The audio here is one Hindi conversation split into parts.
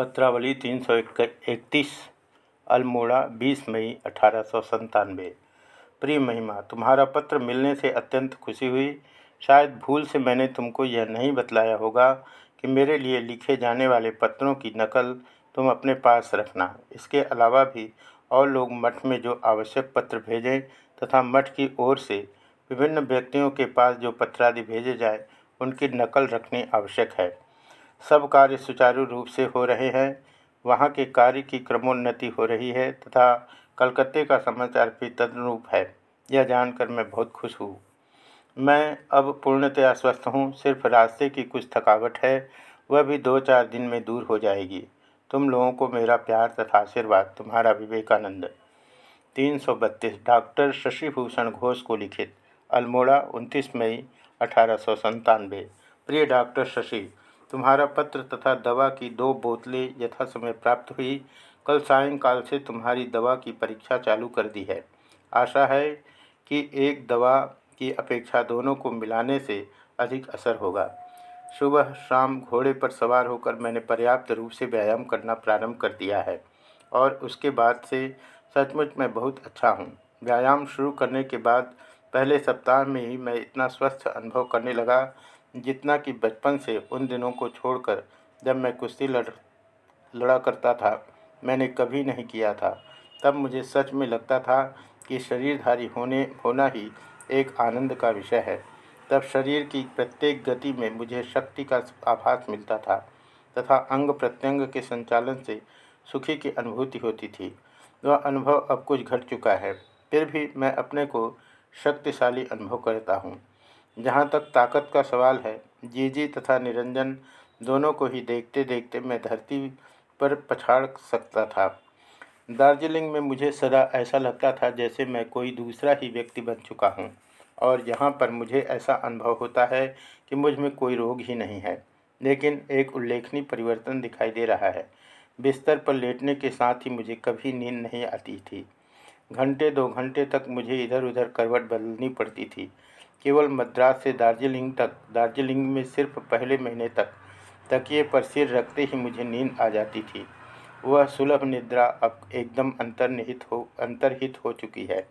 पत्रावली तीन सौ इकतीस, अल्मोड़ा, बीस मई अठारह सौ संतानवे प्रिय महिमा, तुम्हारा पत्र मिलने से अत्यंत खुशी हुई। शायद भूल से मैंने तुमको यह नहीं बतलाया होगा कि मेरे लिए लिखे जाने वाले पत्रों की नकल तुम अपने पास रखना। इसके अलावा भी और लोग मठ में जो आवश्यक पत्र भेजें तथा मठ की ओर से विभिन्न व्यक्तियों के पास जो पत्रादि भेजे जाए, उनकी नकल रखनी आवश्यक है। सब कार्य सुचारू रूप से हो रहे हैं। वहाँ के कार्य की क्रमोन्नति हो रही है तथा कलकत्ते का समाचार भी तदनुरूप है। यह जानकर मैं बहुत खुश हूँ। मैं अब पूर्णतया स्वस्थ हूँ। सिर्फ़ रास्ते की कुछ थकावट है। वह भी दो चार दिन में दूर हो जाएगी। तुम लोगों को मेरा प्यार तथा आशीर्वाद। तुम्हारा विवेकानंद। तीन सौ बत्तीस। डॉक्टर शशिभूषण घोष को लिखित। अल्मोड़ा, उनतीस मई, अठारह सौ प्रिय डॉक्टर शशि तुम्हारा पत्र तथा दवा की दो बोतलें यथा समय प्राप्त हुई। कल सायंकाल से तुम्हारी दवा की परीक्षा चालू कर दी है। आशा है कि एक दवा की अपेक्षा दोनों को मिलाने से अधिक असर होगा। सुबह शाम घोड़े पर सवार होकर मैंने पर्याप्त रूप से व्यायाम करना प्रारंभ कर दिया है और उसके बाद से सचमुच मैं बहुत अच्छा हूँ। व्यायाम शुरू करने के बाद पहले सप्ताह में ही मैं इतना स्वस्थ अनुभव करने लगा जितना कि बचपन से उन दिनों को छोड़कर जब मैं कुश्ती लड़, लड़ा करता था, मैंने कभी नहीं किया था। तब मुझे सच में लगता था कि शरीरधारी होने, होना ही एक आनंद का विषय है। तब शरीर की प्रत्येक गति में मुझे शक्ति का आभास मिलता था तथा अंग प्रत्यंग के संचालन से सुखी की अनुभूति होती थी। वह अनुभव अब कुछ घट चुका है, फिर भी मैं अपने को शक्तिशाली अनुभव करता हूँ। जहाँ तक ताकत का सवाल है, जीजी तथा निरंजन दोनों को ही देखते देखते मैं धरती पर पछाड़ सकता था। दार्जिलिंग में मुझे सदा ऐसा लगता था जैसे मैं कोई दूसरा ही व्यक्ति बन चुका हूँ, और यहाँ पर मुझे ऐसा अनुभव होता है कि मुझमें कोई रोग ही नहीं है, लेकिन एक उल्लेखनीय परिवर्तन दिखाई दे रहा है। बिस्तर पर लेटने के साथ ही मुझे कभी नींद नहीं आती थी। घंटे दो घंटे तक मुझे इधर उधर करवट बदलनी पड़ती थी। केवल मद्रास से दार्जिलिंग तक, दार्जिलिंग में सिर्फ़ पहले महीने तक तकिए पर सिर रखते ही मुझे नींद आ जाती थी। वह सुलभ निद्रा अब एकदम अंतर्निहित हो, अंतर्हित हो चुकी है।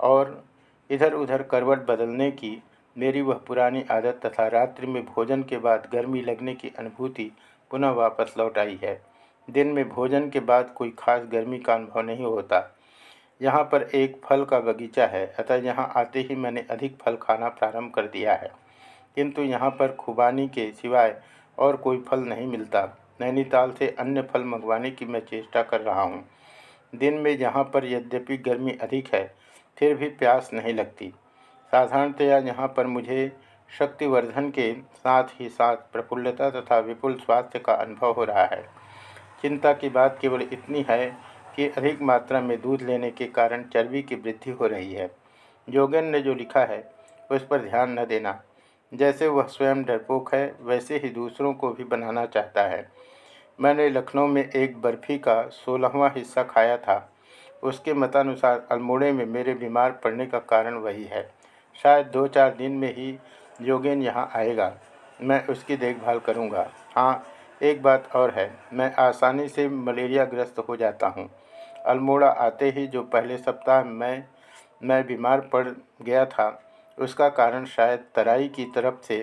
और इधर उधर करवट बदलने की मेरी वह पुरानी आदत तथा रात्रि में भोजन के बाद गर्मी लगने की अनुभूति पुनः वापस लौट आई है। दिन में भोजन के बाद कोई खास गर्मी का अनुभव नहीं होता। यहाँ पर एक फल का बगीचा है, अतः यहाँ आते ही मैंने अधिक फल खाना प्रारंभ कर दिया है। किंतु यहाँ पर खुबानी के सिवाय और कोई फल नहीं मिलता। नैनीताल से अन्य फल मंगवाने की मैं चेष्टा कर रहा हूँ। दिन में यहाँ पर यद्यपि गर्मी अधिक है, फिर भी प्यास नहीं लगती। साधारणतया यहाँ पर मुझे शक्तिवर्धन के साथ ही साथ प्रफुल्लता तथा विपुल स्वास्थ्य का अनुभव हो रहा है। चिंता की बात केवल इतनी है कि अधिक मात्रा में दूध लेने के कारण चर्बी की वृद्धि हो रही है। जोगन ने जो लिखा है, उस पर ध्यान न देना। जैसे वह स्वयं डरपोक है, वैसे ही दूसरों को भी बनाना चाहता है। मैंने लखनऊ में एक बर्फ़ी का सोलहवां हिस्सा खाया था। उसके मतानुसार अल्मोड़े में मेरे बीमार पड़ने का कारण वही है। शायद दो चार दिन में ही योगेन यहाँ आएगा। मैं उसकी देखभाल करूँगा। हाँ एक बात और है। मैं आसानी से मलेरिया ग्रस्त हो जाता हूँ। अल्मोड़ा आते ही जो पहले सप्ताह में, मैं बीमार पड़ गया था, उसका कारण शायद तराई की तरफ़ से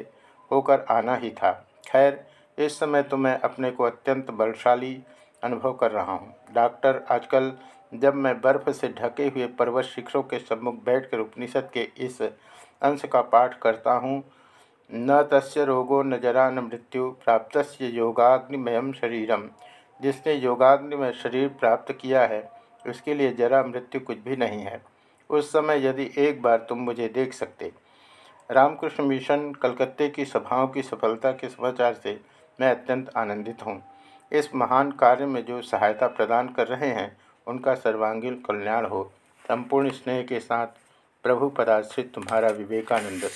होकर आना ही था। खैर, इस समय तो मैं अपने को अत्यंत बलशाली अनुभव कर रहा हूँ। डॉक्टर, आजकल जब मैं बर्फ़ से ढके हुए पर्वत शिखरों के सम्मुख बैठकर उपनिषद के इस अंश का पाठ करता हूँ, न तस्य रोगो न जरा न मृत्यु प्राप्त योगाग्निमय शरीरम। जिसने योगाग्नि में शरीर प्राप्त किया है, उसके लिए जरा मृत्यु कुछ भी नहीं है। उस समय यदि एक बार तुम मुझे देख सकते। रामकृष्ण मिशन कलकत्ते की सभाओं की सफलता के समाचार से मैं अत्यंत आनंदित हूँ। इस महान कार्य में जो सहायता प्रदान कर रहे हैं, उनका सर्वांगीण कल्याण हो। संपूर्ण स्नेह के साथ प्रभु पदाश्रित तुम्हारा विवेकानंद।